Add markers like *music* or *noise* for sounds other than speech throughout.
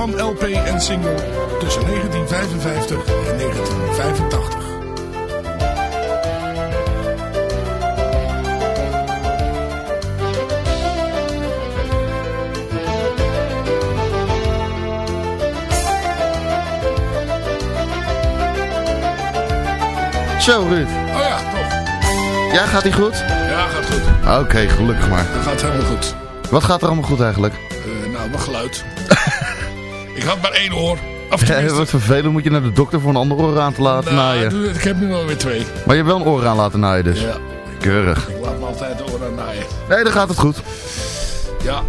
Van LP en single tussen 1955 en 1985. Zo, Ruud. Oh ja, toch. Ja, gaat die goed? Ja, gaat goed. Oké, gelukkig maar. Dat gaat helemaal goed. Wat gaat er allemaal goed eigenlijk? Eh, nou, mijn geluid. *laughs* ik had maar één oor. Of Ja, wat vervelend moet je naar de dokter voor een ander oor aan te laten nou, naaien. ik heb nu wel weer twee. Maar je hebt wel een oor aan laten naaien dus. Ja, Keurig. ik laat me altijd de oren naaien. Nee, dan gaat het goed. Ja,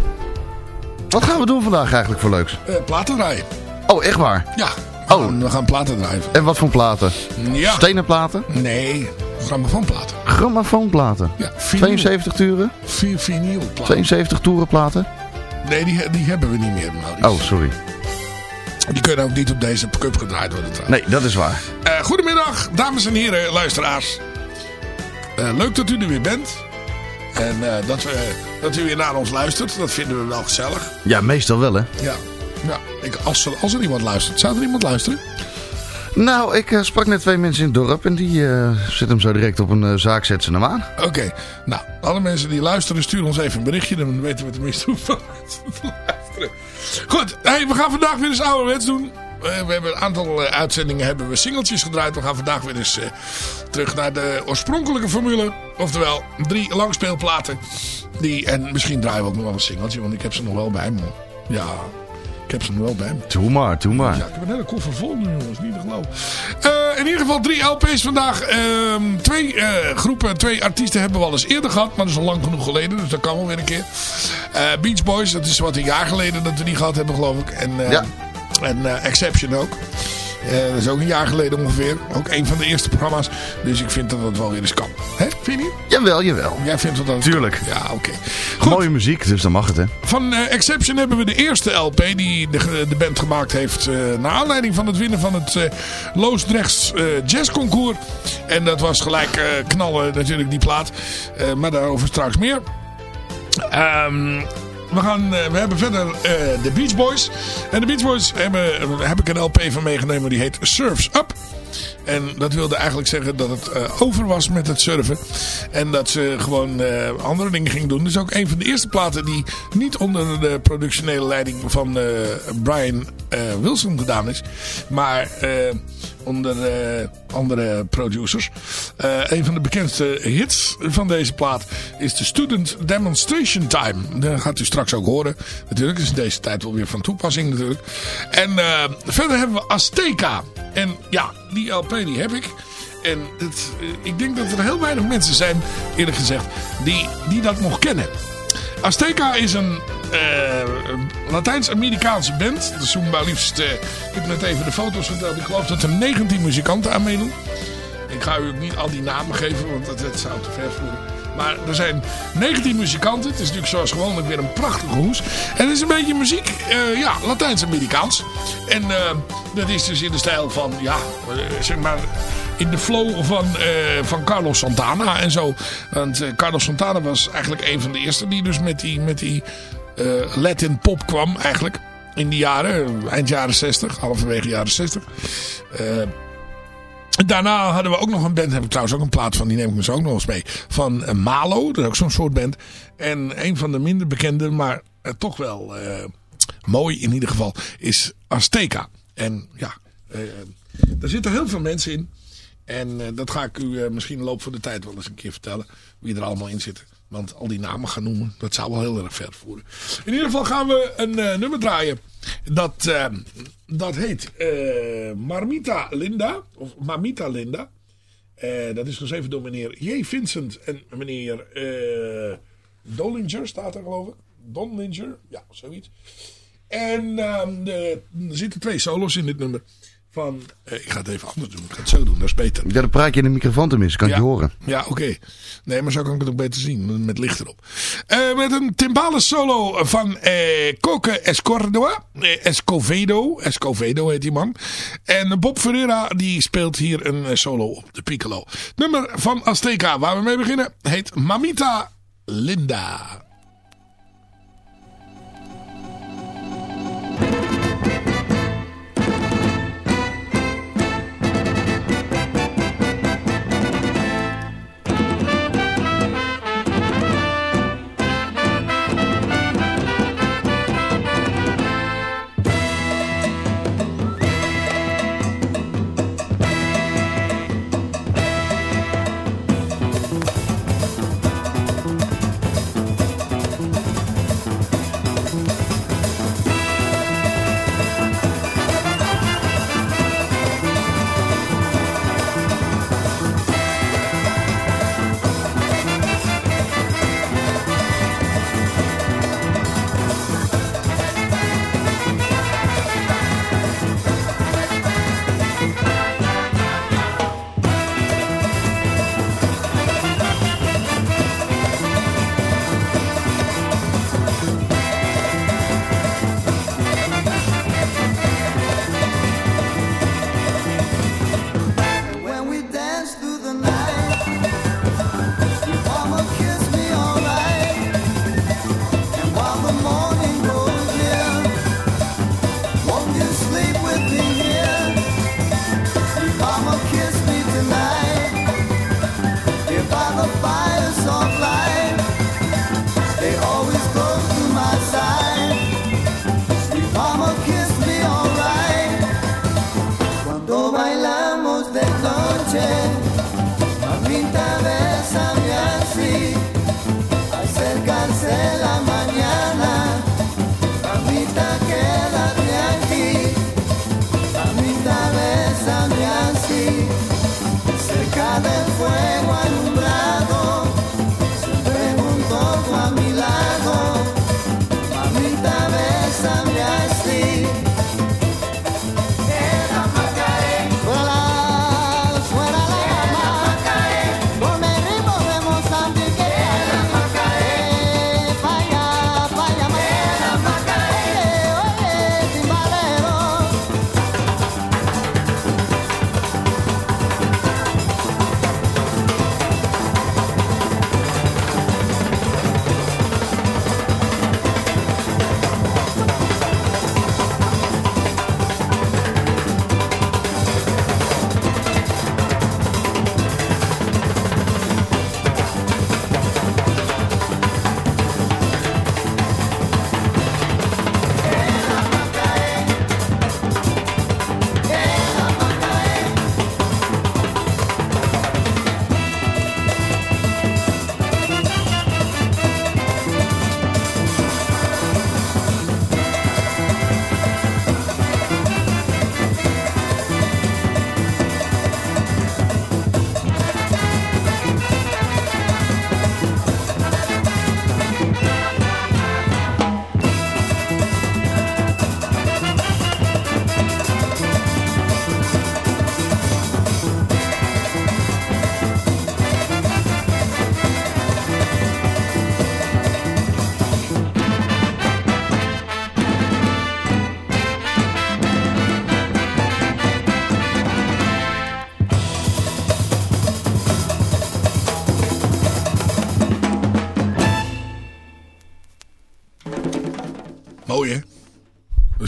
Wat gaan we doen vandaag eigenlijk voor leuks? eh, platen draaien. Oh, echt waar? Ja, we, Oh. gaan, we gaan platen draaien. En wat voor platen? Ja. Stenen platen? Nee, grammofoonplaten. Grammofoonplaten? Ja, vinyl. 72 turen? Vi- Vinylplaten. 72 toerenplaten? Nee, die, die hebben we niet meer, Maurice. Oh, sorry. Die kunnen ook niet op deze cup gedraaid worden trouwens. Nee, dat is waar. Eh, goedemiddag, dames en heren, luisteraars. Eh, leuk dat u er weer bent. En eh, dat, we, dat u weer naar ons luistert. Dat vinden we wel gezellig. Ja, meestal wel hè. Ja. ja ik, als, er, als er iemand luistert. Zou er iemand luisteren? Nou, ik sprak net twee mensen in het dorp en die zetten hem zo direct op een zaak, zetten ze hem aan. Oké. Nou, alle mensen die luisteren, stuur ons even een berichtje. Dan weten we tenminste *laughs* hoeveel mensen luisteren. Goed, hey, we gaan vandaag weer eens ouderwets doen. Eh, we hebben een aantal eh, uitzendingen hebben we singeltjes gedraaid. We gaan vandaag weer eens eh, terug naar de oorspronkelijke formule. Oftewel, drie langspeelplaten. Die, en misschien draaien we ook nog wel een singeltje, want ik heb ze nog wel bij me. Ja, heb ze nog wel bij me. Doe maar, doe maar. Ja, ik heb een hele koffer vol nu, jongens. Niet te geloven. Eh, in ieder geval drie LP's vandaag. Ehm, twee eh, groepen, twee artiesten hebben we al eens eerder gehad. Maar dat is al lang genoeg geleden. Dus dat kan wel weer een keer. Eh, Beach Boys, dat is wat een jaar geleden dat we die gehad hebben, geloof ik. En, Ja. en Exception ook. Eh, dat is ook een jaar geleden ongeveer. Ook een van de eerste programma's. Dus ik vind dat dat wel weer eens kan. Hè, vind je niet? Jawel, jawel. Jij vindt dat dat het Tuurlijk. kan? Ja, oké. Goed. Mooie muziek, dus dan mag het hè. Van eh, Exception hebben we de eerste LP die de, de band gemaakt heeft. eh naar aanleiding van het winnen van het eh Loosdrechts eh jazzconcours. En dat was gelijk eh, knallen natuurlijk die plaat. Eh, maar daarover straks meer. Ehm, we, gaan, eh, we hebben verder eh, de Beach Boys. En de Beach Boys hebben, daar heb ik een LP van meegenomen. Die heet Surfs Up. En dat wilde eigenlijk zeggen dat het eh, over was met het surfen. En dat ze gewoon eh, andere dingen ging doen. Dus ook een van de eerste platen die niet onder de productionele leiding van eh, Brian Wilson gedaan is. Maar onder andere producers. Een van de bekendste hits van deze plaat is de Student Demonstration Time. Dat gaat u straks ook horen. Natuurlijk is deze tijd wel weer van toepassing natuurlijk. En verder hebben we Azteca. En ja, die LP die heb ik. En eh, ik denk dat er heel weinig mensen zijn, eerlijk gezegd, die, die dat nog kennen. Azteca is een eh, Latijns-Amerikaanse band. Doen maar liefst, eh, ik heb net even de foto's verteld. Ik geloof dat er 19 muzikanten aan meedoen. Ik ga u ook niet al die namen geven, want dat, dat zou te ver voeren. Maar er zijn 19 muzikanten. Het is natuurlijk zoals gewoonlijk weer een prachtige hoes. En het is een beetje muziek, uh, ja, Latijns-Amerikaans. En uh, dat is dus in de stijl van, ja, zeg maar in de flow van, van Carlos Santana en zo. Want Carlos Santana was eigenlijk een van de eerste die dus met die, met die Latin pop kwam eigenlijk. In die jaren, eind jaren 60, halverwege jaren 60. Daarna hadden we ook nog een band, heb ik trouwens ook een plaat van, die neem ik me zo ook nog eens mee. Van Malo, dat is ook zo'n soort band. En een van de minder bekende, maar toch wel mooi in ieder geval, is Azteca. En ja, daar zitten heel veel mensen in. En dat ga ik u misschien in de loop van de tijd wel eens een keer vertellen. Wie er allemaal in zitten. Want al die namen gaan noemen, dat zou wel heel erg ver voeren. In ieder geval gaan we een uh, nummer draaien. Dat, dat heet Marmita Linda. Of Mamita Linda. dat is geschreven door meneer J. Vincent en meneer Dolinger staat er geloof ik. Donlinger, ja, zoiets. En ehm, er zitten twee solos in dit nummer van... Eh, ik ga het even anders doen. Ik ga het zo doen, dat is beter. Ja, dan praat je in de microfoon tenminste. Kan ja. je horen. Ja, oké. Okay. Nee, maar zo kan ik het ook beter zien. Met licht erop. Uh, met een timbale solo van eh, Coque Escordoa. Eh, Escovedo. Escovedo heet die man. En Bob Ferreira die speelt hier een solo op de piccolo. Nummer van Azteca waar we mee beginnen heet Mamita Linda.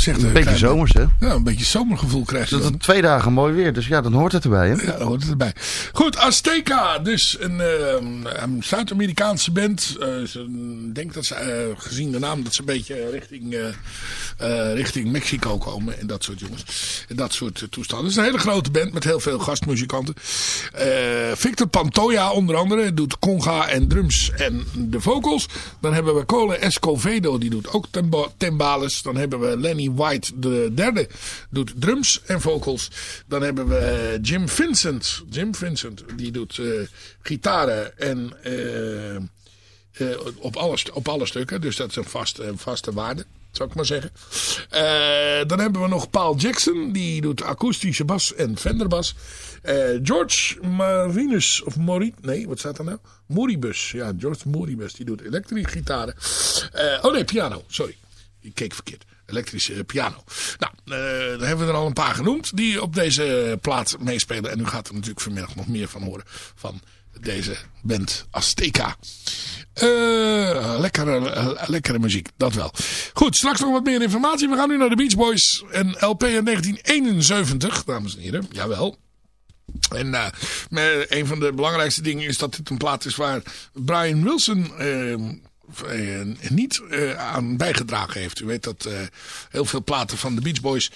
Zegt Een beetje zomers, hè? Ja, een beetje zomergevoel krijg je Dat dan. is twee dagen mooi weer, dus ja, dan hoort het erbij, hè? Ja, dat hoort het erbij. Goed, Azteca. Dus een, eh, Zuid-Amerikaanse band. Ze, ik denk dat ze, eh, gezien de naam, dat ze een beetje richting, richting Mexico komen. En dat soort jongens. Dat soort eh, toestanden. Het is een hele grote band met heel veel gastmuzikanten. Eh, Victor Pantoja onder andere doet conga en drums en de vocals. Dan hebben we Cole Escovedo, die doet ook timbales. Dan hebben we Lenny White, de derde, doet drums en vocals. Dan hebben we Jim Vincent. Jim Vincent, die doet eh gitaren en... op, alle, op alle stukken. Dus dat is een vaste, een vaste waarde, zou ik maar zeggen. Eh, dan hebben we nog Paul Jackson. Die doet akoestische bas en Fenderbas. Eh, George Marinus, of Mori, nee, wat staat er nou? Moribus, ja, George Moribus. Die doet elektrische gitaren. Eh, oh nee, piano, sorry. Ik keek verkeerd. Elektrische piano. Nou, daar hebben we er al een paar genoemd die op deze plaat meespelen. En u gaat er natuurlijk vanmiddag nog meer van horen van deze band Azteca. Eh, lekkere, eh, lekkere muziek, dat wel. Goed, straks nog wat meer informatie. We gaan nu naar de Beach Boys. Een LP in 1971, dames en heren. Jawel. En eh, een van de belangrijkste dingen is dat dit een plaat is waar Brian Wilson niet aan bijgedragen heeft. U weet dat heel veel platen van de Beach Boys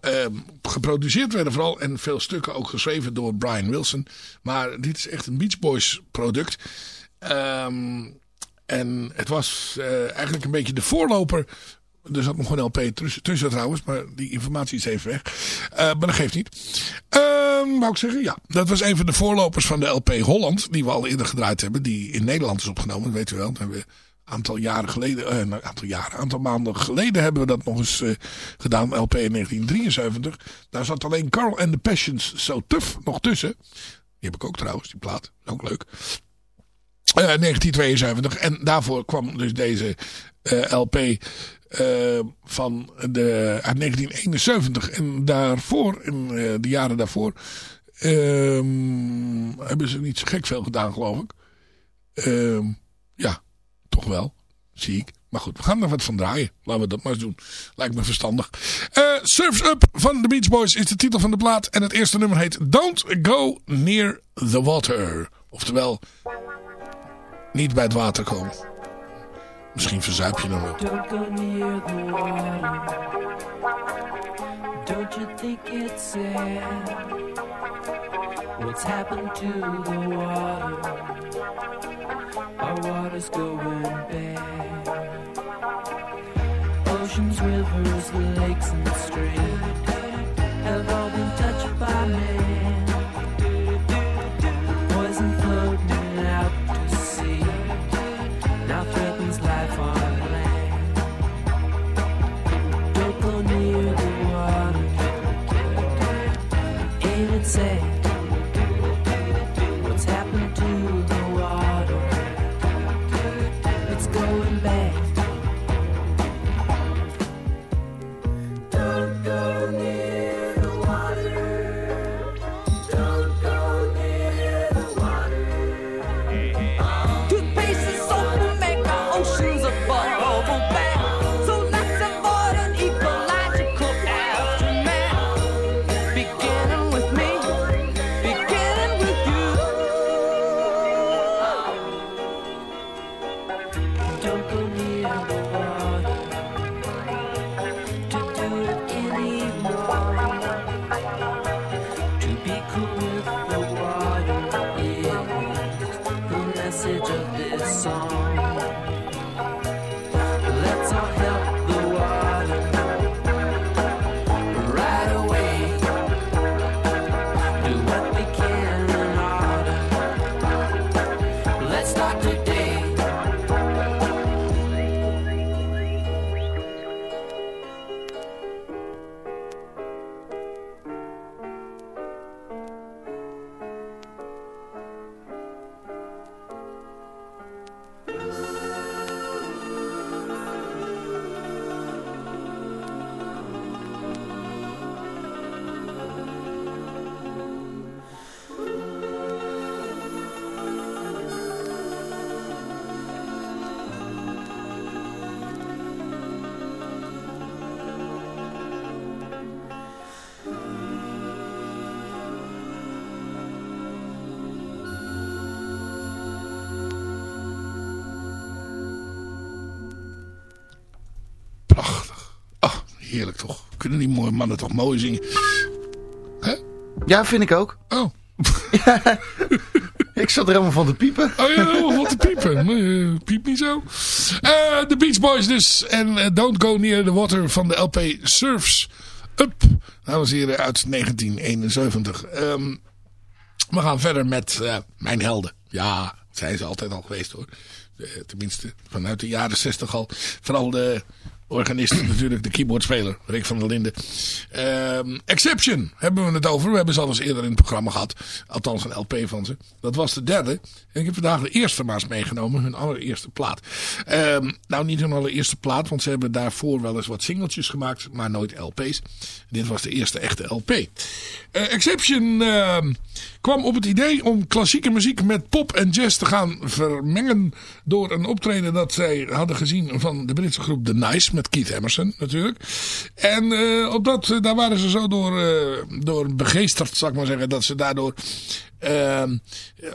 eh, geproduceerd werden vooral. En veel stukken ook geschreven door Brian Wilson. Maar dit is echt een Beach Boys product. Ehm, en het was eh, eigenlijk een beetje de voorloper. Er zat nog een LP tussen, tussen trouwens, maar die informatie is even weg. Eh, maar dat geeft niet. Ehm wou ik zeggen, ja. Dat was een van de voorlopers van de LP Holland, die we al eerder gedraaid hebben. Die in Nederland is opgenomen, weet u wel. Dat hebben we aantal jaren geleden, eh, een aantal aantal maanden geleden hebben we dat nog eens eh, gedaan. LP in 1973. Daar zat alleen Carl and the Passions So Tough nog tussen. Die heb ik ook trouwens, die plaat. Ook leuk. Eh, 1972. En daarvoor kwam dus deze eh, LP eh, van de, uit 1971. En daarvoor, in eh, de jaren daarvoor, ehm, hebben ze niet zo gek veel gedaan, geloof ik. Ehm, toch wel, zie ik. Maar goed, we gaan er wat van draaien. Laten we dat maar eens doen. Lijkt me verstandig. Eh Surf's Up van The Beach Boys is de titel van de plaat. En het eerste nummer heet Don't Go Near the Water. Oftewel, niet bij het water komen. Misschien verzuip je dan wel. Don't go near the water. Don't you think it's sad? What's happened to the water? Our water's going bad. Oceans, rivers, lakes, and streams have all been touched by man. Heerlijk toch. Kunnen die mooie mannen toch mooi zingen. Hè? Ja, vind ik ook. Oh. *laughs* Ik zat er helemaal van te piepen. Oh ja, oh, wat te piepen. *laughs* Eh, piep niet zo. Eh, De Beach Boys dus. En eh, Don't Go Near the Water van de LP Surfs Up. Dames en heren uit 1971. Ehm, we gaan verder met Mijn Helden. Ja, dat zijn ze altijd al geweest hoor. Tenminste, vanuit de jaren 60 al. Vooral de organist natuurlijk, de keyboardspeler, Rick van der Linden. Ehm, Exception hebben we het over. We hebben ze al eens eerder in het programma gehad. Althans een LP van ze. Dat was de derde. En ik heb vandaag de eerste maar eens meegenomen. Hun allereerste plaat. Ehm, nou, niet hun allereerste plaat. Want ze hebben daarvoor wel eens wat singeltjes gemaakt. Maar nooit LP's. Dit was de eerste echte LP. Eh, Exception ehm, kwam op het idee om klassieke muziek met pop en jazz te gaan vermengen. Door een optreden dat zij hadden gezien van de Britse groep The Nice. Met Keith Emerson natuurlijk. En eh, op dat, daar waren ze zo door, eh, door begeesterd, zal ik maar zeggen. Dat ze daardoor ehm,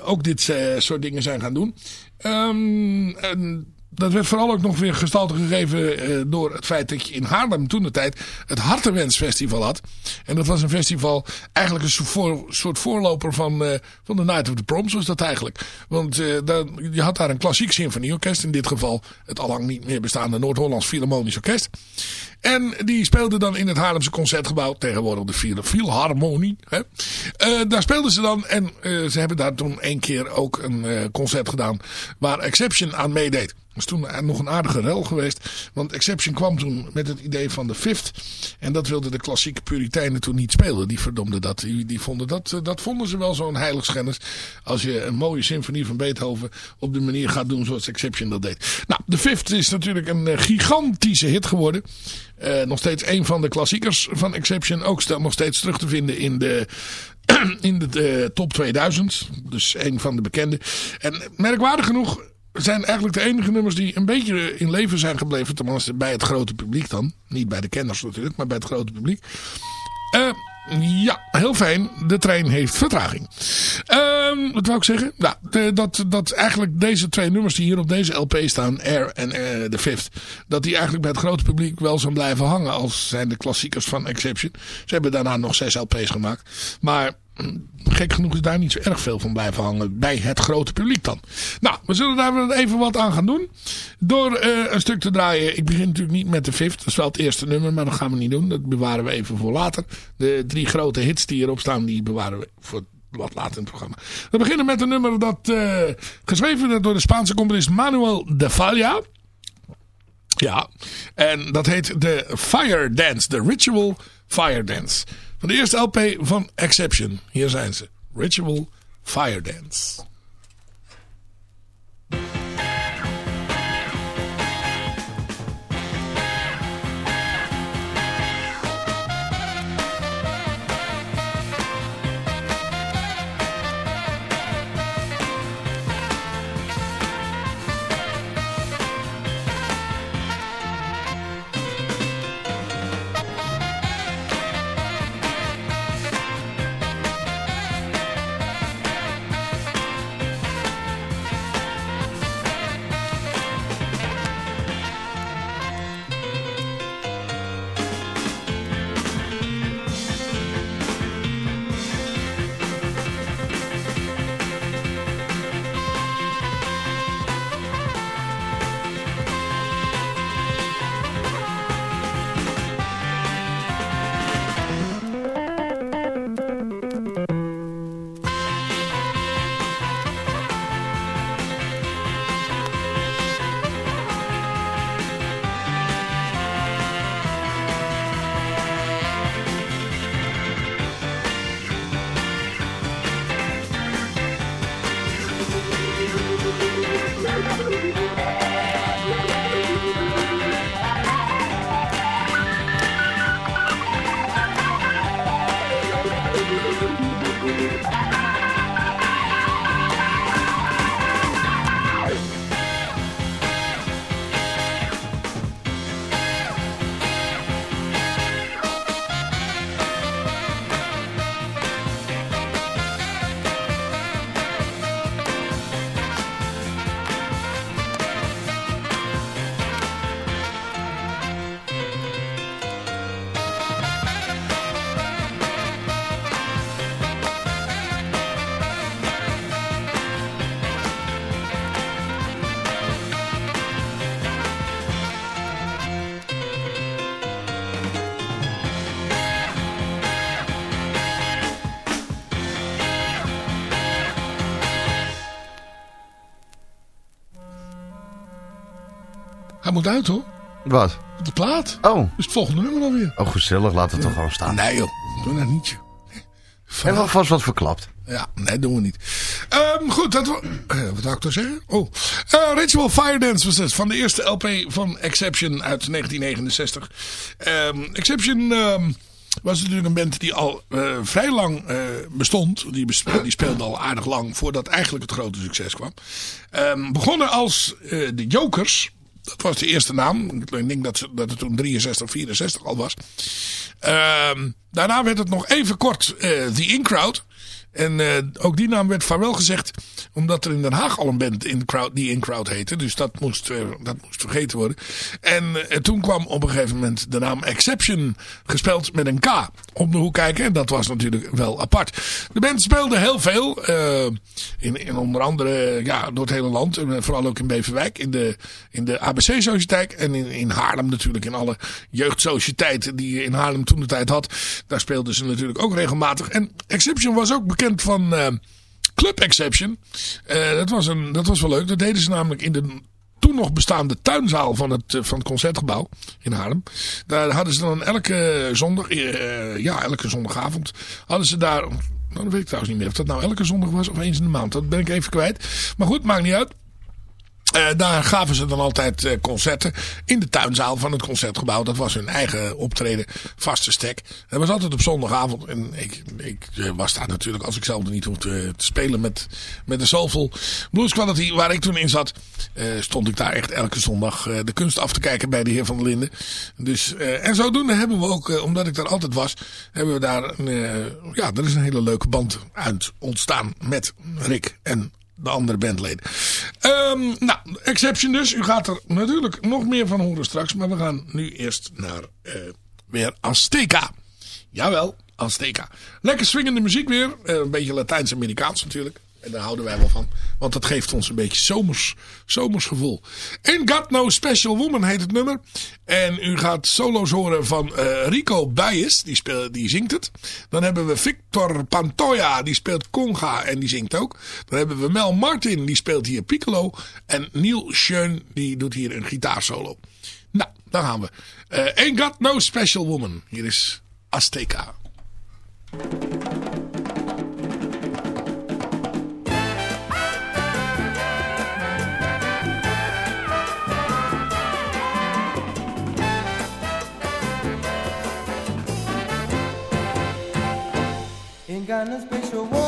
ook dit eh, soort dingen zijn gaan doen. Ehm, en dat werd vooral ook nog weer gestalte gegeven eh, door het feit dat je in Haarlem toen de tijd het Hartenwens Festival had. En dat was een festival, eigenlijk een soort, voor- soort voorloper van, eh, van de Night of the Proms was dat eigenlijk. Want eh, dan, je had daar een klassiek symfonieorkest, in dit geval het allang niet meer bestaande Noord-Hollands Philharmonisch Orkest. En die speelde dan in het Haarlemse Concertgebouw, tegenwoordig de Phil- Philharmonie. Hè. Daar speelden ze dan en ze hebben daar toen één keer ook een concert gedaan waar Exception aan meedeed. Is toen nog een aardige rel geweest. Want Exception kwam toen met het idee van de Fifth. En dat wilden de klassieke puriteinen toen niet spelen. Die verdomden dat. Die, vonden dat, eh, dat vonden ze wel zo'n heiligschennis. Als je een mooie symfonie van Beethoven op de manier gaat doen zoals Exception dat deed. Nou, de Fifth is natuurlijk een eh, gigantische hit geworden. Eh, nog steeds een van de klassiekers van Exception. Ook nog steeds terug te vinden in de *clears throat* in de, top 2000. Dus een van de bekende. En merkwaardig genoeg zijn eigenlijk de enige nummers die een beetje in leven zijn gebleven. Tenminste bij het grote publiek dan. Niet bij de kenners natuurlijk, maar bij het grote publiek. Eh, ja, heel fijn. De trein heeft vertraging. Ehm, wat wou ik zeggen? Dat, dat eigenlijk deze twee nummers die hier op deze LP staan, Air en eh, The Fifth, dat die eigenlijk bij het grote publiek wel zo blijven hangen als zijn de klassiekers van Exception. Ze hebben daarna nog zes LP's gemaakt. Maar gek genoeg is daar niet zo erg veel van blijven hangen bij het grote publiek dan. Nou, we zullen daar even wat aan gaan doen. Door eh, een stuk te draaien. Ik begin natuurlijk niet met de Fifth. Dat is wel het eerste nummer, maar dat gaan we niet doen. Dat bewaren we even voor later. De drie grote hits die erop staan, die bewaren we voor wat later in het programma. We beginnen met een nummer dat eh, geschreven werd door de Spaanse componist Manuel de Falla. Ja, en dat heet de Fire Dance, de Ritual Fire Dance. Van de eerste LP van Exception. Hier zijn ze. Ritual Fire Dance. Moet uit hoor. Wat? De plaat. Oh, Dus het volgende nummer alweer. oh gezellig. Laat het toch gewoon staan. Nee joh, doe dat niet joh. Hebben we vast wat verklapt. Ja, nee, doen we niet. Ehm, goed, dat eh, wat zou ik toch zeggen? Oh, Eh, Ritual Fire Dance was het. Van de eerste LP van Exception uit 1969. Ehm, Exception ehm, was natuurlijk een band die al eh, vrij lang bestond. Die, die speelde al aardig lang voordat eigenlijk het grote succes kwam. Begonnen als de Jokers. Dat was de eerste naam. Ik denk dat, ze, dat het toen 63, 64 al was. Ehm, daarna werd het nog even kort eh, The In Crowd. En eh, ook die naam werd vaarwel gezegd. Omdat er in Den Haag al een band in crowd, die In Crowd heette. Dus dat moest, eh, dat moest vergeten worden. En eh, toen kwam op een gegeven moment de naam Exception. Gespeld met een K. Om de hoek kijken. En dat was natuurlijk wel apart. De band speelde heel veel. in, in onder andere ja, door het hele land. Vooral ook in Beverwijk. In de, in de ABC-sociëteit. En in, in Haarlem natuurlijk. In alle jeugdsociëteiten die je in Haarlem toen de tijd had. Daar speelden ze natuurlijk ook regelmatig. En Exception was ook bekend van eh, Club Exception. Eh, dat, was een, dat was wel leuk. Dat deden ze namelijk in de toen nog bestaande tuinzaal van het, eh, van het concertgebouw in Haarlem. Daar hadden ze dan elke zondag, ja elke zondagavond, hadden ze daar... Nou, weet ik trouwens niet meer of dat nou elke zondag was of eens in de maand. Dat ben ik even kwijt. Maar goed, maakt niet uit. Eh, daar gaven ze dan altijd eh, concerten in de tuinzaal van het concertgebouw. Dat was hun eigen optreden, vaste stek. Dat was altijd op zondagavond. En ik, ik eh, was daar natuurlijk, als ik zelf er niet hoefde te spelen met, met de Soulful Blues Quality, waar ik toen in zat, stond ik daar echt elke zondag de kunst af te kijken bij de heer Van der Linden. Dus, en zodoende hebben we ook, omdat ik daar altijd was, hebben we daar, een, ja, er is een hele leuke band uit ontstaan met Rick en de andere bandleden. Ehm, nou, Exception dus. U gaat er natuurlijk nog meer van horen straks. Maar we gaan nu eerst naar eh, weer Azteca. Jawel, Azteca. Lekker swingende muziek weer. Eh, een beetje Latijns-Amerikaans natuurlijk. En daar houden wij wel van. Want dat geeft ons een beetje zomers, zomers gevoel. Ain't Got No Special Woman heet het nummer. En u gaat solo's horen van eh, Rico Bayes. Die, speel, die zingt het. Dan hebben we Victor Pantoja. Die speelt conga en die zingt ook. Dan hebben we Mel Martin. Die speelt hier piccolo. En Neil Schoen. Die doet hier een gitaarsolo. Nou, daar gaan we. Eh Ain't Got No Special Woman. Hier is Azteca. Got no special woman,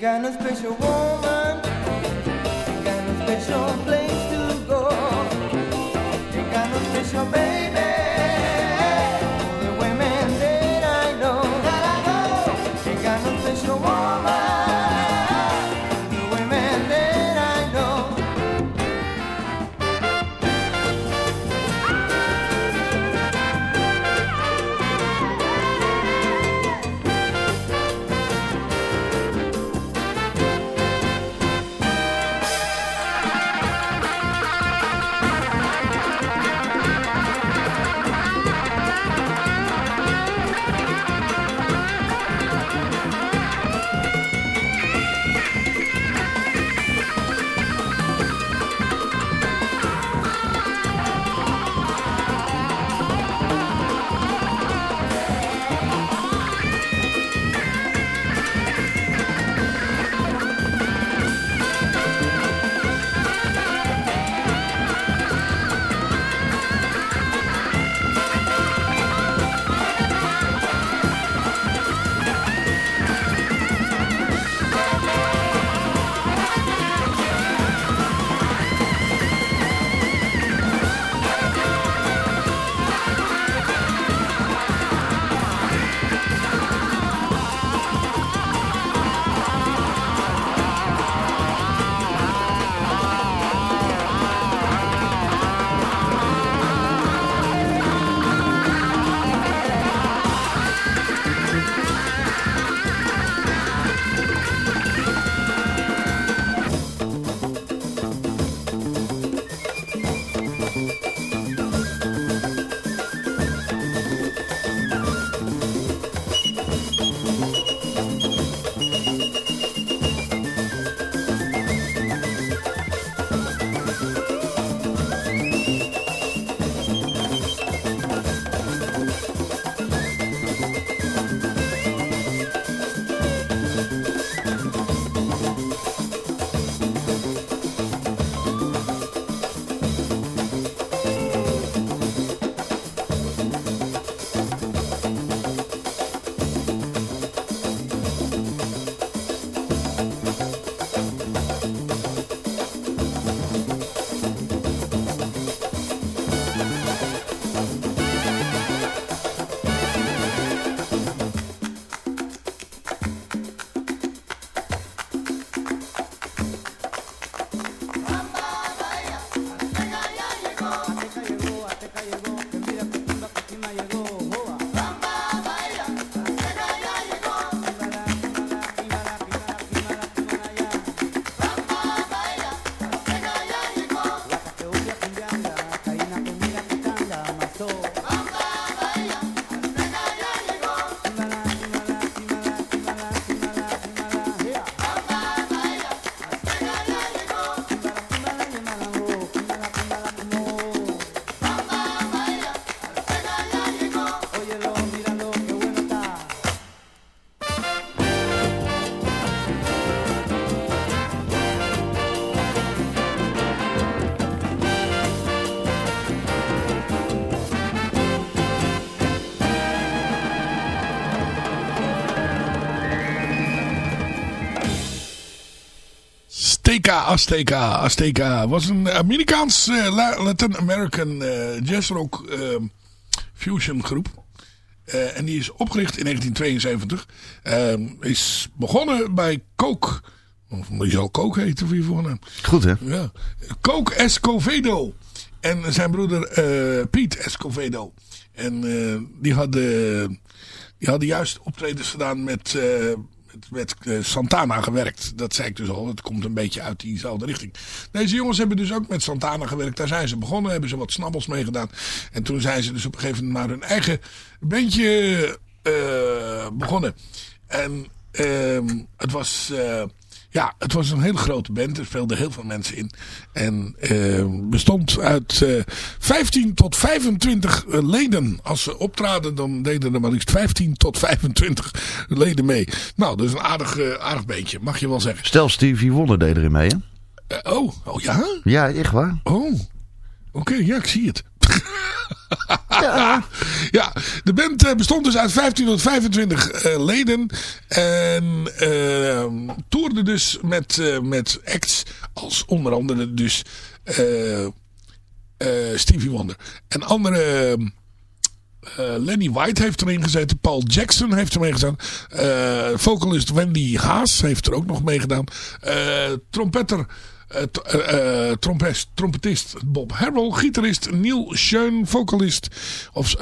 got no special woman, Azteca, Azteca, Azteca was een Amerikaans eh, La- Latin American eh jazzrock ehm, fusion groep. Eh, en die is opgericht in 1972. Ehm, is begonnen bij Coke. Of die zal Coke heten voor je voornaam. Goed hè? Ja. Coke Escovedo. En zijn broeder Piet Escovedo. En die, hadden, die hadden juist optredens gedaan met, met, met eh, Santana gewerkt. Dat zei ik dus al. Het komt een beetje uit diezelfde richting. Deze jongens hebben dus ook met Santana gewerkt. Daar zijn ze begonnen. Hebben ze wat snabbels mee gedaan. En toen zijn ze dus op een gegeven moment naar hun eigen bandje eh, begonnen. En ehm, het was... eh, ja, het was een hele grote band. Er speelden heel veel mensen in. En eh, bestond uit eh 15 tot 25 leden. Als ze optraden, dan deden er maar liefst 15 tot 25 leden mee. Nou, dat is een aardig, eh, aardig beentje, mag je wel zeggen. Stel Stevie Wonder deed erin mee hè? Eh, oh, oh ja? Ja, echt waar. Oh, oké, ja, ik zie het. *laughs* Ja. ja, de band eh, bestond dus uit 15 tot 25 eh, leden. En eh, toerde dus met, eh, met acts als onder andere dus Stevie Wonder. En andere... Lenny White heeft erin gezeten. Paul Jackson heeft erin gezeten. eh, vocalist Wendy Haas heeft er ook nog mee gedaan. Trompetter... eh, eh, eh, trompest, trompetist Bob Harrell, gitarist Neil Schoen, vocalist, of,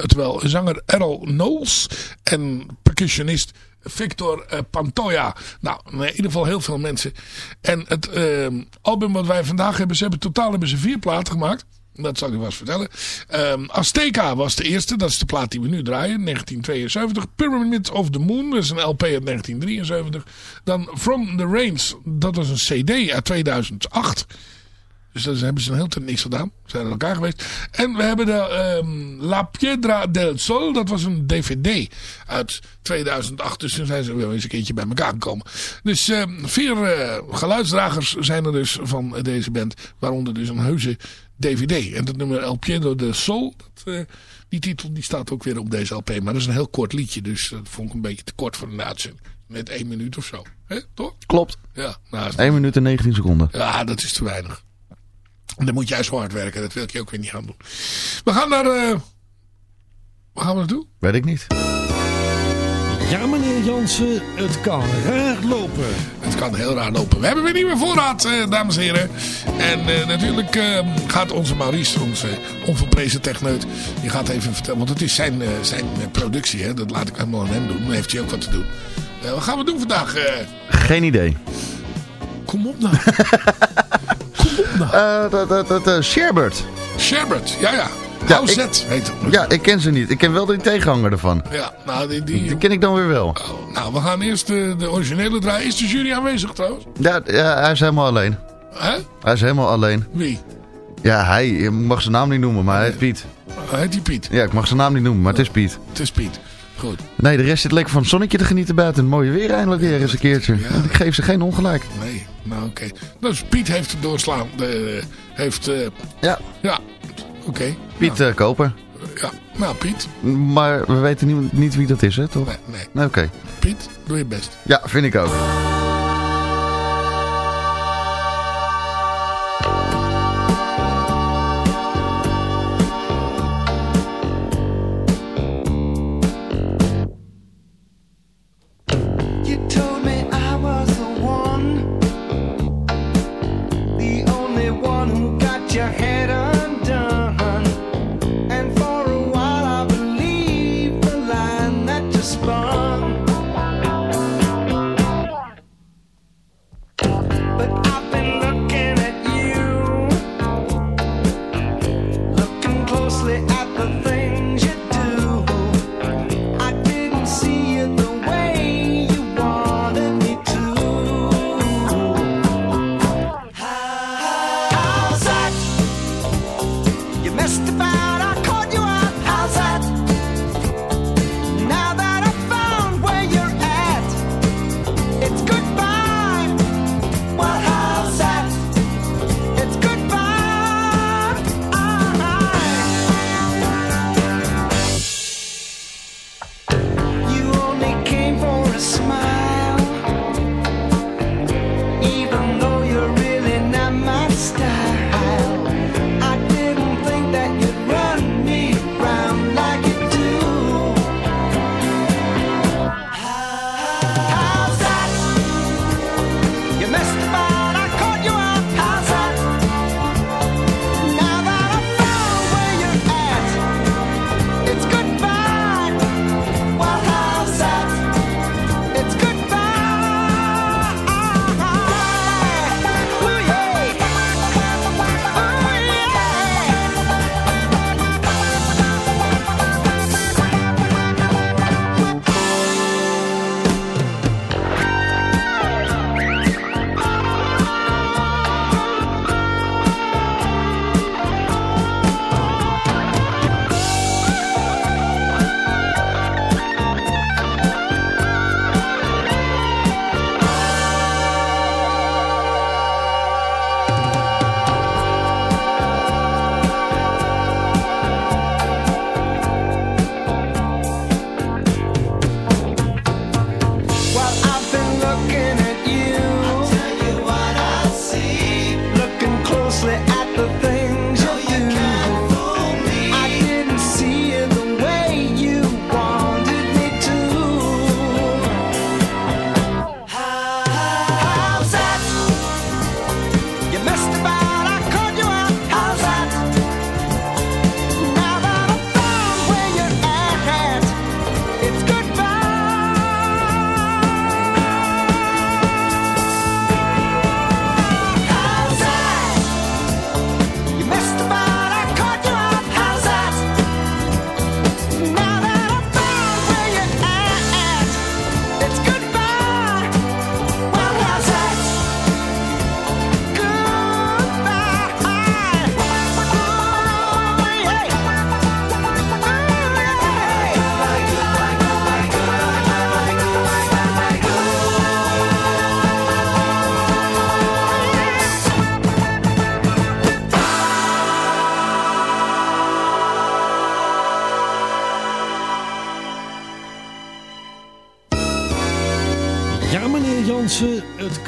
zanger Errol Knowles en percussionist Victor Pantoja. Nou, in ieder geval heel veel mensen. En het eh, album wat wij vandaag hebben, ze hebben totaal hebben ze vier platen gemaakt. Dat zal ik wel eens vertellen. Ehm, Azteca was de eerste. Dat is de plaat die we nu draaien. 1972. Pyramid of the Moon. Dat is een LP uit 1973. Dan From the Rains. Dat was een CD uit 2008. Dus daar hebben ze een heel tijd niks gedaan. Ze zijn aan elkaar geweest. En we hebben de ehm, La Piedra del Sol. Dat was een DVD uit 2008. Dus toen zijn ze wel eens een keertje bij elkaar gekomen. Dus ehm, vier eh, geluidsdragers zijn er dus van deze band. Waaronder dus een heuse DVD. En dat nummer El Piedra del Sol. Dat, eh, die titel die staat ook weer op deze LP. Maar dat is een heel kort liedje. Dus dat vond ik een beetje te kort voor een uitzending. Net één minuut of zo. Hè, toch? Klopt. Ja, nou, is 1 minuut en 19 seconden. ja, dat is te weinig. Dan moet jij zo hard werken. Dat wil ik je ook weer niet gaan doen. We gaan naar... eh waar gaan we naartoe? Weet ik niet. Ja, meneer Jansen, het kan raar lopen. Het kan heel raar lopen. We hebben weer nieuwe voorraad, eh, dames en heren. En eh, natuurlijk eh, gaat onze Maurice, onze onverprezen techneut... die gaat even vertellen... want het is zijn, eh, zijn productie, hè. Dat laat ik helemaal aan hem doen. Dan heeft hij ook wat te doen. Eh, wat gaan we doen vandaag? eh? Geen idee. kom op nou. *laughs* Sherbert. Sherbert, ja ja. Ja, House ik- heet het. Ja, ik ken ze niet. Ik ken wel de tegenhanger ervan. Ja, nou die... die Die ken ik dan weer wel. Oh, nou, we gaan eerst de, de originele draaien. Is de jury aanwezig trouwens? Ja, ja, hij is helemaal alleen. Hè? Hij is helemaal alleen. Wie? Ja, hij, je mag zijn naam niet noemen, maar hij heet Piet. Oh, heet die Piet? Ja, ik mag zijn naam niet noemen, maar het is Piet. Het is Piet. Goed. Nee, de rest zit lekker van het zonnetje te genieten buiten. Het mooie weer eindelijk weer eens een keertje. Ja. Ik geef ze geen ongelijk. Nee, nou oké. Dus Piet heeft het doorslaan. De, heeft, eh, Ja, ja, oké. Piet eh, Koper. Nou, ja, nou Piet. Maar we weten niet, niet wie dat is, hè, toch? Nee, nee. Nee, Oké. Piet, doe je best. Ja, vind ik ook.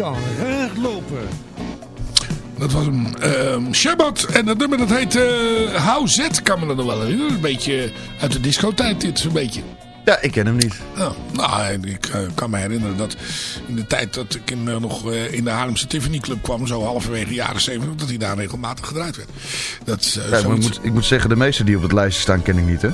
Kan raar lopen. Dat was een ehm Shabbat. En dat nummer dat heet eh How Z. Kan me dat nog wel herinneren. Een beetje uit de discotijd dit. Een beetje. Ja, ik ken hem niet. Nou, nou ik eh, kan me herinneren dat in de tijd dat ik in, eh, nog eh, in de Haarlemse Tiffany Club kwam, zo halverwege jaren 70, dat hij daar regelmatig gedraaid werd. Dat is eh, Ja, maar ik, moet, ik moet zeggen, de meeste die op het lijstje staan ken ik niet, hè?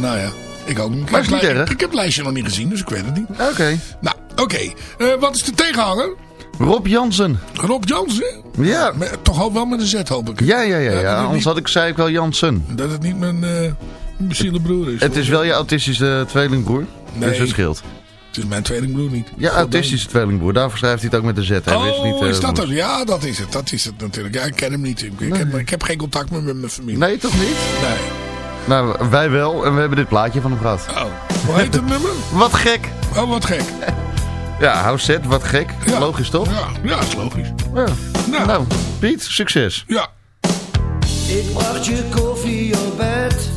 Nou ja, ik ook niet. Maar ik heb het lijstje nog niet gezien, dus ik weet het niet. Oké. Nou, oké. Eh, wat is de tegenhanger? Rob Jansen. Rob Jansen? Ja. Met- toch ook wel met een Z, hoop ik. Ja, ja, ja. Ja, dat ja. het Anders niet- had ik, zei ik wel Jansen. Dat het niet mijn uh, broer is. Het is wel je autistische tweelingbroer. Nee. Dus dat scheelt. Het is mijn tweelingbroer niet. Ja, autistische tweelingbroer. Daarvoor schrijft hij het ook met de Z. Hij wist Oh, niet, eh, is dat hoe- het? Ja, dat is het. Dat is het natuurlijk. Ja, ik ken hem niet. Ik, ik heb, ik heb geen contact meer met mijn familie. Nee, toch niet? Nee. Nou, wij wel. En we hebben dit plaatje van hem gehad. Oh, hoe heet het nummer? *laughs* Wat gek. Oh, wat gek. Ja, hou Z, wat gek. Ja. Logisch toch? Ja, ja, is logisch. Ja. Nou. Nou, Piet, succes. Ja. Ik bracht je koffie op bed.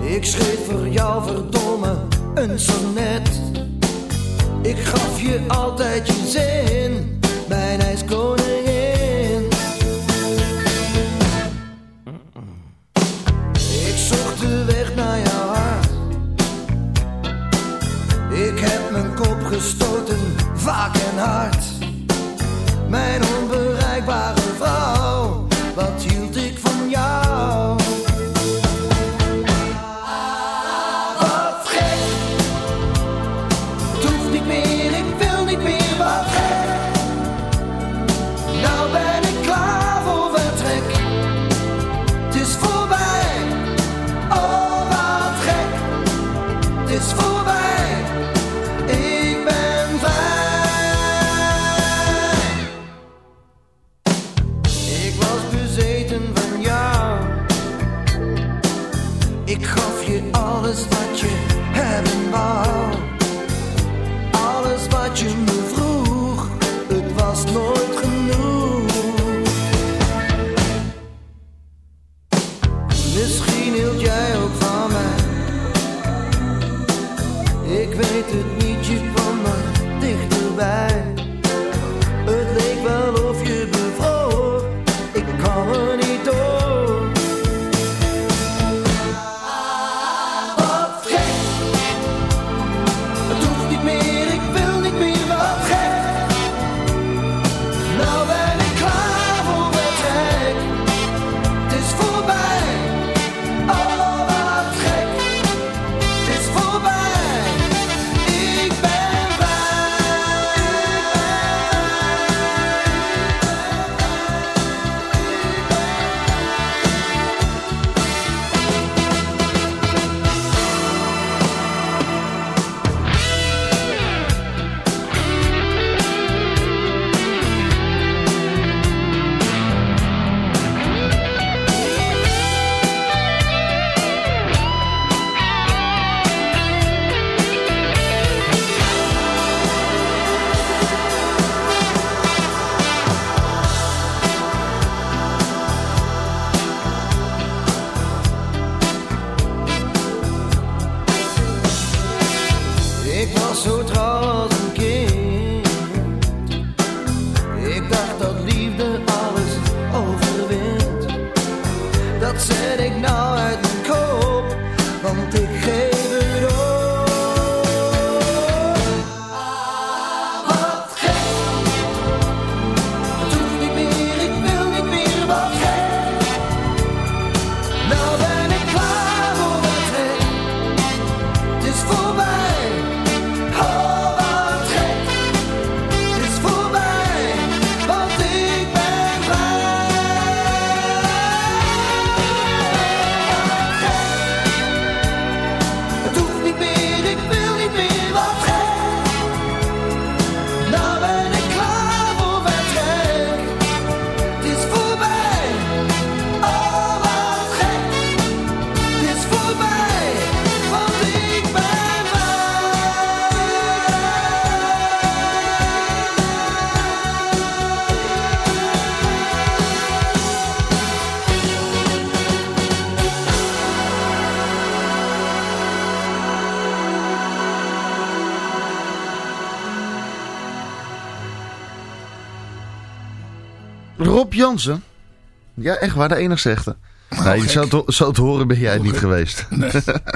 Ik schreef voor jou verdomme een sonnet. Ik gaf je altijd je zin, mijn ijskoningin. Gestoten, vaak en hard. Mijn Ja, echt waar, de enigste echte. nee, zo te, zo te horen ben jij niet geweest. Nee.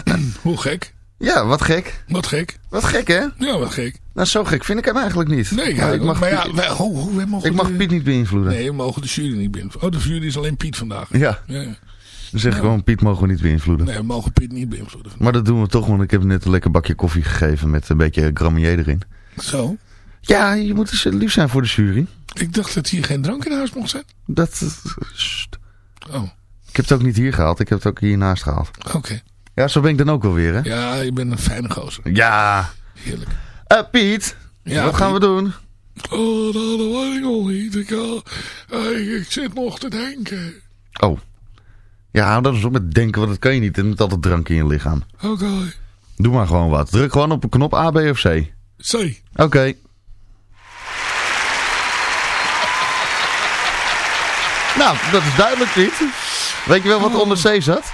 *clears throat* Hoe gek. Ja, wat gek. Wat gek. Wat gek, hè? Ja, wat gek. Nou, zo gek vind ik hem eigenlijk niet. Nee, ja, ik mag, maar ja, wij, ho, ho, wij mogen ik mag Piet niet beïnvloeden. Nee, we mogen de jury niet beïnvloeden. Oh, de jury is alleen Piet vandaag. Ja, Ja, ja. dan zeg ik gewoon, Piet mogen we niet beïnvloeden. Nee, we mogen Piet niet beïnvloeden. Maar dat doen we toch, want ik heb net een lekker bakje koffie gegeven met een beetje gramier erin. Zo. Ja, je moet dus lief zijn voor de jury. Ik dacht dat hier geen drank in huis mocht zijn. Dat, sst. Oh, ik heb het ook niet hier gehaald, ik heb het ook hiernaast gehaald. oké. Ja, zo ben ik dan ook wel weer, hè? Ja, je bent een fijne gozer. Ja. Heerlijk. Eh, Piet, Ja, wat gaan we doen? Oh, dat weet ik nog niet. Ik, eh, ik zit nog te denken. Oh. Ja, hou dan eens op met denken, want dat kan je niet. Er moet altijd drank in je lichaam. Oké. Doe maar gewoon wat. Druk gewoon op een knop A, B of C. C. Oké. Nou, dat is duidelijk, Piet. Weet je wel wat onder C zat?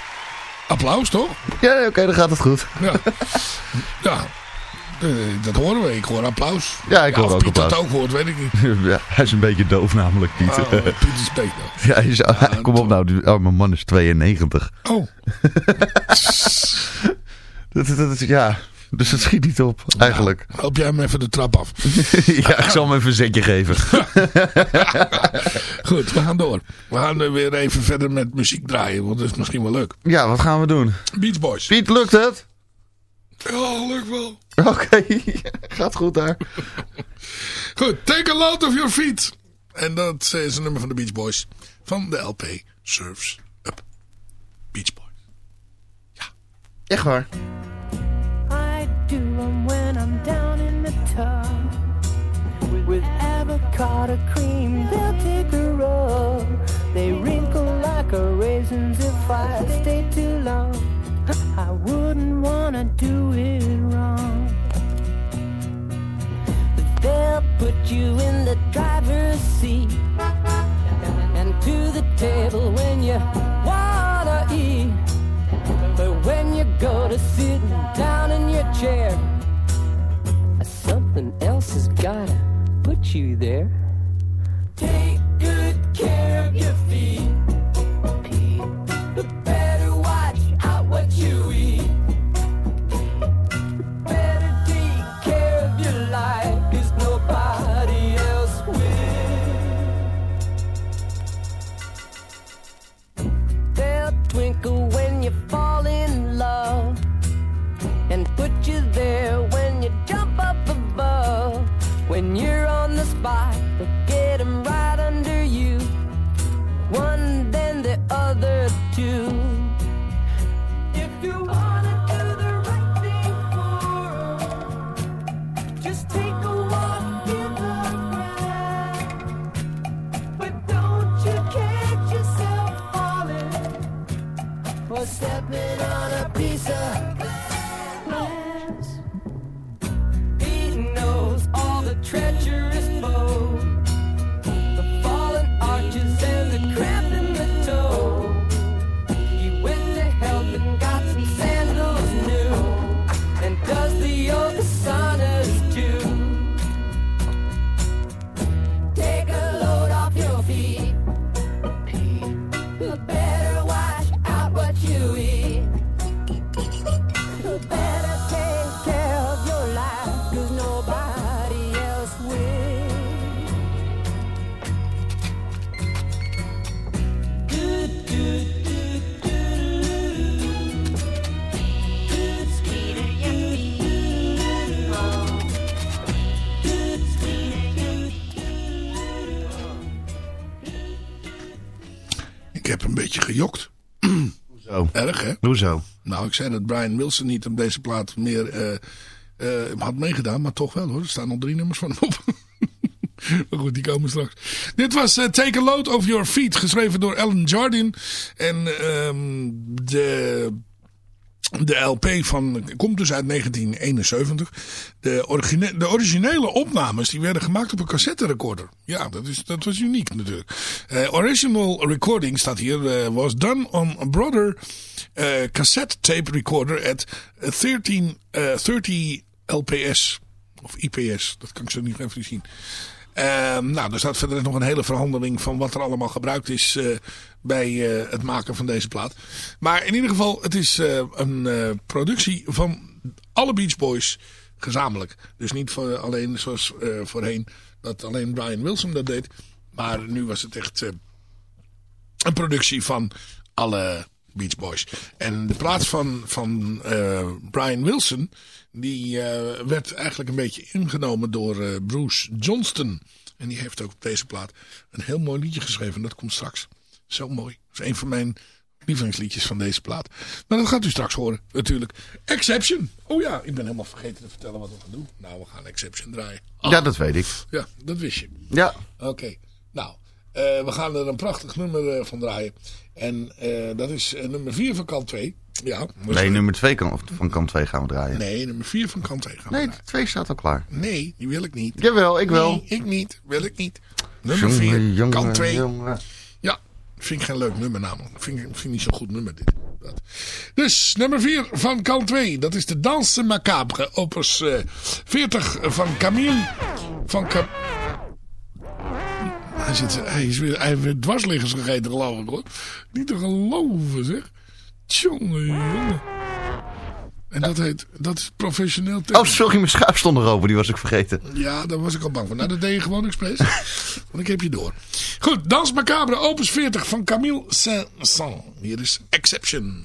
Applaus, toch? Ja, oké, dan gaat het goed. Ja. ja. Eh, dat horen we. Ik hoor applaus. Ja, ik hoor of ook Piet dat ook hoort, weet ik niet. *laughs* Ja, hij is een beetje doof namelijk, Piet. Oh, Piet is beter. *laughs* ja, hij is, *laughs* kom op nou, die arme man is 92. Oh, Dat, dat, dat- ja, dus het schiet niet op, eigenlijk. help jij hem even de trap af. *laughs* ja, ik zal hem even een zetje geven. *laughs* Goed, we gaan door. We gaan weer even verder met muziek draaien, want dat is misschien wel leuk. ja, wat gaan we doen? Beach Boys. Piet, lukt het? Ja, lukt wel. Oké, *laughs* gaat goed daar. Goed, take a load of your feet. En dat is een nummer van de Beach Boys. Van de LP Surfs Up. Beach Boys. Echt waar. Avocado cream. They'll take a rub. They wrinkle like a raisins if I stay too long. I wouldn't wanna do it wrong. They'll put you in the driver's seat and to the table when you wanna eat. But when you go to sitting down in your chair, something else has gotta you there. Take good care of your feet. Nou, ik zei dat Brian Wilson niet op deze plaat meer eh, eh, had meegedaan. Maar toch wel hoor. Er staan al drie nummers van hem op. *laughs* maar goed, die komen straks. Dit was eh, Take a Load of Your Feet. Geschreven door Alan Jardin. En ehm, de... De LP van, komt dus uit 1971. De, de originele opnames die werden gemaakt op een cassette recorder. Ja, dat, is, dat was uniek natuurlijk. Eh, original recording staat hier. eh, was done on a brother eh, cassette tape recorder at 13, eh, 30 LPS. Of IPS, dat kan ik zo niet even zien. Ehm, nou, er staat verder nog een hele verhandeling van wat er allemaal gebruikt is eh, bij eh, het maken van deze plaat. Maar in ieder geval, het is eh, een productie van alle Beach Boys gezamenlijk. Dus niet voor alleen zoals voorheen dat alleen Brian Wilson dat deed. Maar nu was het echt een productie van alle Beach Boys. En de plaats van, van Brian Wilson, die eh, werd eigenlijk een beetje ingenomen door eh, Bruce Johnston. En die heeft ook op deze plaat een heel mooi liedje geschreven. Dat komt straks. Zo mooi. Dat is een van mijn lievelingsliedjes van deze plaat. Maar dat gaat u straks horen, natuurlijk. Exception. Oh ja, ik ben helemaal vergeten te vertellen wat we gaan doen. Nou, we gaan Exception draaien. Ja, dat weet ik. Ja, dat wist je. Ja. Oké, nou, eh, we gaan er een prachtig nummer van draaien. En dat is nummer 4 van kant 2. Ja, Nee, nummer 2 kan, of van kant 2 gaan we draaien. nee, nummer 4 van kant 2 gaan we Nee, draaien. 2 staat al klaar. Nee, die wil ik niet. Jawel, ik wel. Nee, ik niet. Wil ik niet. Nummer 4, Jongen, jongen, kant 2. jongen. Ja, vind ik geen leuk nummer namelijk. Vind ik vind niet zo'n goed nummer dit. Dat. Dus nummer 4 van kant 2. Dat is de Danse Macabre. Opus eh, 40 van Camille. Van Cam hij, zit, hij, is weer, hij heeft weer dwarsliggers gegeten geloof ik hoor. Niet te geloven zeg. Tjonge jongen. En dat heet, dat is professioneel Oh, technisch. sorry, mijn schuif stond erover. Die was ik vergeten. Ja, daar was ik al bang voor. Nou, dat deed je gewoon expres. *laughs* Want ik heb je door. Goed, Dans Macabre, opus 40 van Camille Saint-Saëns. Hier is Exception.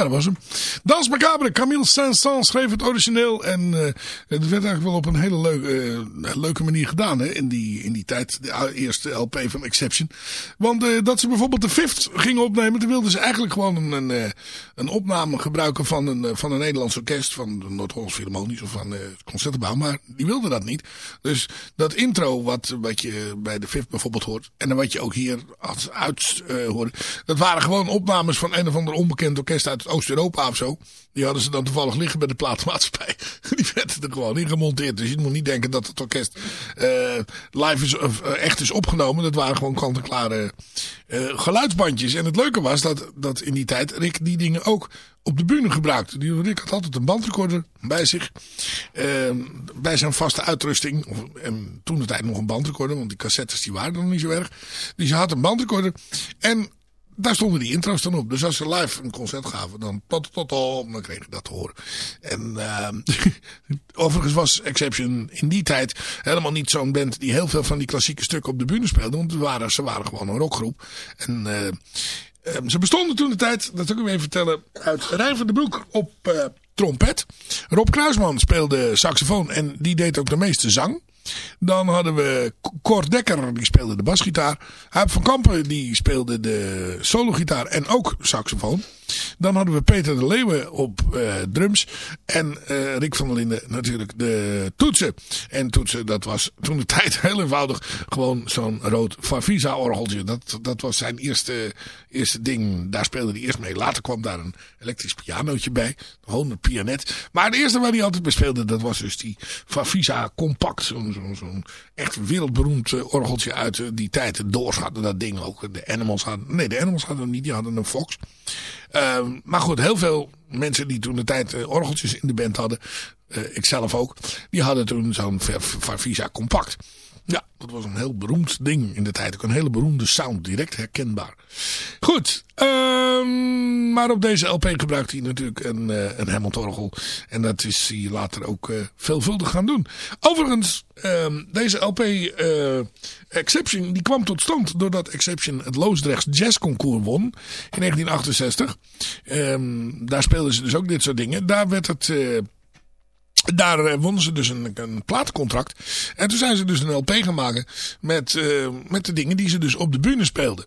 Ja, dat was hem. Dans Macabre, Camille Saint-Saëns schreef het origineel. En eh, het werd eigenlijk wel op een hele leuke, eh, leuke manier gedaan hè, in, die, in die tijd. De eerste LP van Exception. Want eh, dat ze bijvoorbeeld de Fifth gingen opnemen. Toen wilden ze eigenlijk gewoon een, een, een opname gebruiken van een, van een Nederlands orkest. Van de Noord-Hollands Philharmonisch of van het Concertgebouw. Maar die wilden dat niet. Dus dat intro wat, wat je bij de Fifth bijvoorbeeld hoort. En wat je ook hier als uit hoorde. Dat waren gewoon opnames van een of ander onbekend orkest uit Oost-Europa of zo. Die hadden ze dan toevallig liggen bij de platenmaatschappij. *laughs* Die werden er gewoon in gemonteerd. Dus je moet niet denken dat het orkest eh, live is, of eh, echt is opgenomen. Dat waren gewoon kant-en-klare eh, geluidsbandjes. En het leuke was dat, dat in die tijd Rick die dingen ook op de bühne gebruikte. Die, Rick had altijd een bandrecorder bij zich. eh, bij zijn vaste uitrusting. Of, en toen de tijd nog een bandrecorder. Want die cassettes die waren nog niet zo erg. Dus je had een bandrecorder. En daar stonden die intro's dan op. Dus als ze live een concert gaven, dan tot tot dan kreeg je dat te horen. En ehm *laughs* overigens was Exception in die tijd helemaal niet zo'n band die heel veel van die klassieke stukken op de bühne speelde. Want waren, ze waren gewoon een rockgroep. En eh Ehm, ze bestonden toen de tijd, dat zal ik u even vertellen, uit Rijn van den Broek op eh, trompet. Rob Kruisman speelde saxofoon en die deed ook de meeste zang. Dan hadden we Cor Dekker, die speelde de basgitaar. Huip van Kampen, die speelde de sologitaar en ook saxofoon. Dan hadden we Peter de Leeuwen op uh, drums. En uh, Rick van der Linden natuurlijk de toetsen. En toetsen, dat was toen de *laughs* tijd heel eenvoudig. Gewoon zo'n rood Farfisa orgeltje. Dat, dat was zijn eerste, eerste ding. Daar speelde hij eerst mee. Later kwam daar een elektrisch pianootje bij. Gewoon een pianet. Maar de eerste waar hij altijd bij speelde, dat was dus die Farfisa Compact. Zo'n zo, echt wereldberoemd uh, orgeltje uit die tijd. De Doors hadden dat ding ook. De Animals hadden... Nee, de Animals hadden niet. Die hadden een Fox. Uh, maar goed, heel veel mensen die toen de tijd uh, orgeltjes in de band hadden, uh, ik zelf ook, die hadden toen zo'n Farfisa Compact. Ja, dat was een heel beroemd ding in de tijd. Ook een hele beroemde sound, direct herkenbaar. Goed, um, maar op deze LP gebruikt hij natuurlijk een, uh, een Hammond-orgel. En dat is hij later ook uh, veelvuldig gaan doen. Overigens, um, deze LP uh, Exception, die kwam tot stand doordat Exception het Loosdrechts Jazz Concours won in 1968. Um, daar speelden ze dus ook dit soort dingen. Daar werd het... Daar wonnen ze dus een, een platencontract. En toen zijn ze dus een LP gaan maken met, uh, met de dingen die ze dus op de bühne speelden.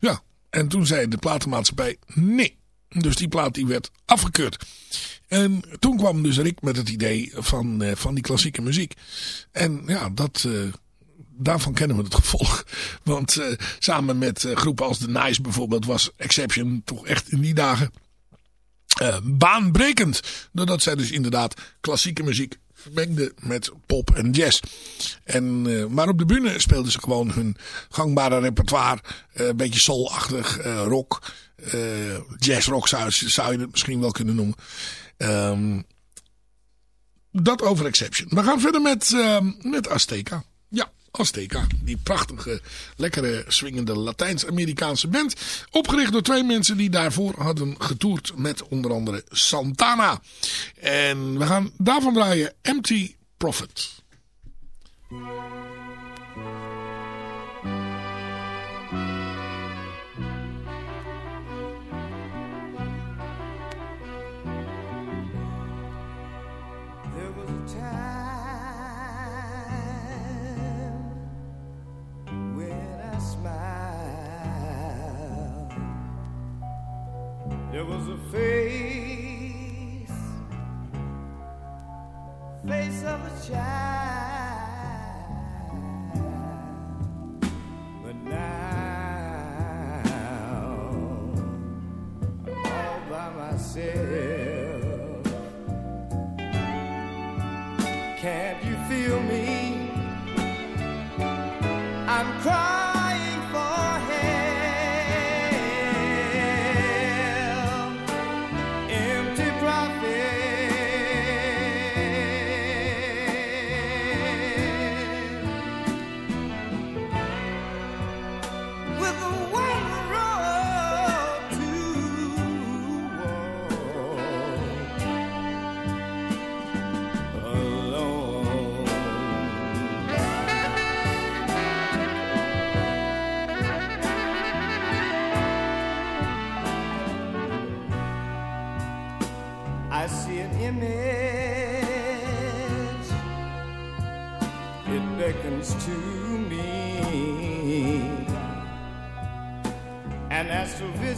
Ja, en toen zei de platenmaatschappij nee. Dus die plaat die werd afgekeurd. En toen kwam dus Rick met het idee van, uh, van die klassieke muziek. En ja, dat... Daarvan kennen we het gevolg. *laughs* Want samen met groepen als The Nice bijvoorbeeld was Exception toch echt in die dagen uh, baanbrekend. Doordat zij dus inderdaad klassieke muziek vermengde met pop en jazz. En, uh, maar op de bühne speelden ze gewoon hun gangbare repertoire. Uh, een beetje soulachtig, rock, jazzrock zou, zou je het misschien wel kunnen noemen. Um, dat over Exception. We gaan verder met, met Azteca. Ja. Azteca. Die prachtige, lekkere, swingende Latijns-Amerikaanse band. Opgericht door twee mensen die daarvoor hadden getoerd met onder andere Santana. En we gaan daarvan draaien Empty Prophet. Myself.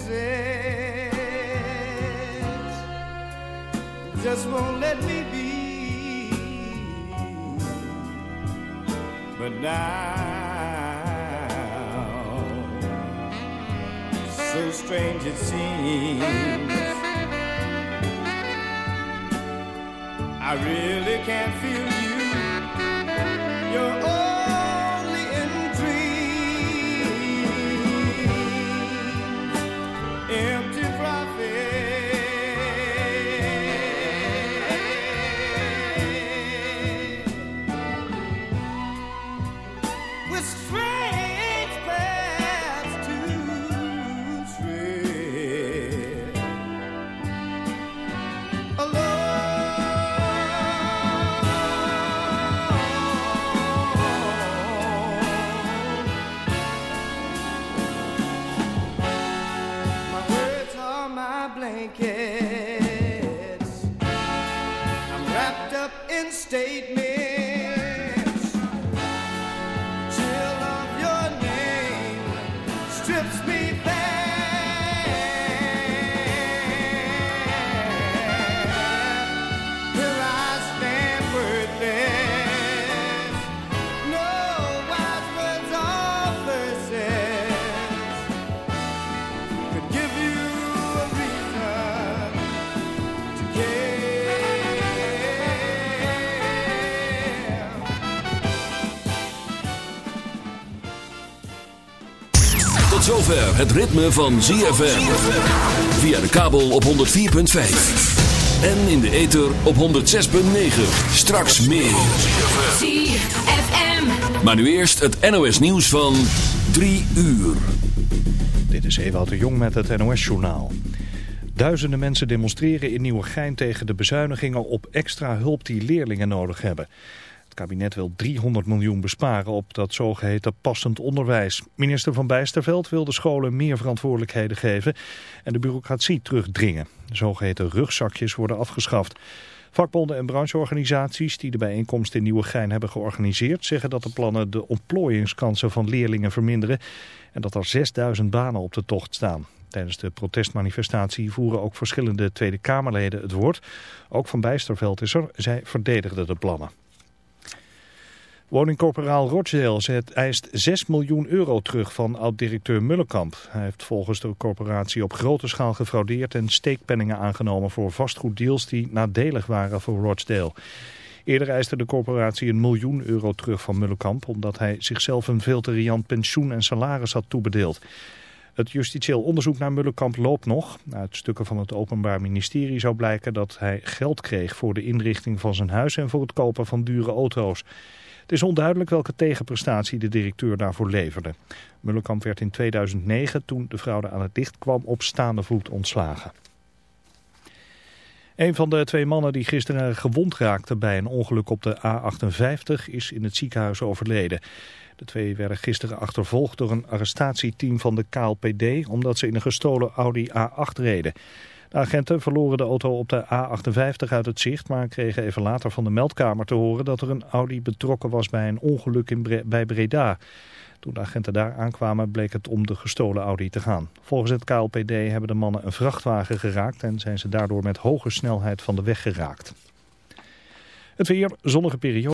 As just won't let me be. But now so strange it seems. I really can't feel you zover het ritme van ZFM. Via de kabel op 104.5. En in de ether op 106.9. Straks meer. ZFM. Maar nu eerst het NOS nieuws van 3 uur. Dit is Ewout de Jong met het NOS-journaal. Duizenden mensen demonstreren in Nieuwegein tegen de bezuinigingen op extra hulp die leerlingen nodig hebben. Kabinet wil 300 miljoen besparen op dat zogeheten passend onderwijs. Minister Van Bijsterveld wil de scholen meer verantwoordelijkheden geven en de bureaucratie terugdringen. De zogeheten rugzakjes worden afgeschaft. Vakbonden en brancheorganisaties die de bijeenkomst in Nieuwegein hebben georganiseerd... zeggen dat de plannen de ontplooiingskansen van leerlingen verminderen... en dat er 6000 banen op de tocht staan. Tijdens de protestmanifestatie voeren ook verschillende Tweede Kamerleden het woord. Ook Van Bijsterveld is er. Zij verdedigden de plannen. Woningcorporaal Rochdale zet, eist 6 miljoen euro terug van oud-directeur Mullenkamp. Hij heeft volgens de corporatie op grote schaal gefraudeerd en steekpenningen aangenomen voor vastgoeddeals die nadelig waren voor Rochdale. Eerder eiste de corporatie een miljoen euro terug van Mullenkamp omdat hij zichzelf een veel te riant pensioen en salaris had toebedeeld. Het justitieel onderzoek naar Mullenkamp loopt nog. Uit stukken van het Openbaar Ministerie zou blijken dat hij geld kreeg voor de inrichting van zijn huis en voor het kopen van dure auto's. Het is onduidelijk welke tegenprestatie de directeur daarvoor leverde. Mullenkamp werd in 2009, toen de fraude aan het licht kwam, op staande voet ontslagen. Een van de twee mannen die gisteren gewond raakten bij een ongeluk op de A58 is in het ziekenhuis overleden. De twee werden gisteren achtervolgd door een arrestatieteam van de KLPD omdat ze in een gestolen Audi A8 reden. De agenten verloren de auto op de A58 uit het zicht, maar kregen even later van de meldkamer te horen dat er een Audi betrokken was bij een ongeluk in bij Breda. Toen de agenten daar aankwamen bleek het om de gestolen Audi te gaan. Volgens het KLPD hebben de mannen een vrachtwagen geraakt en zijn ze daardoor met hoge snelheid van de weg geraakt. Het weer, zonnige periode.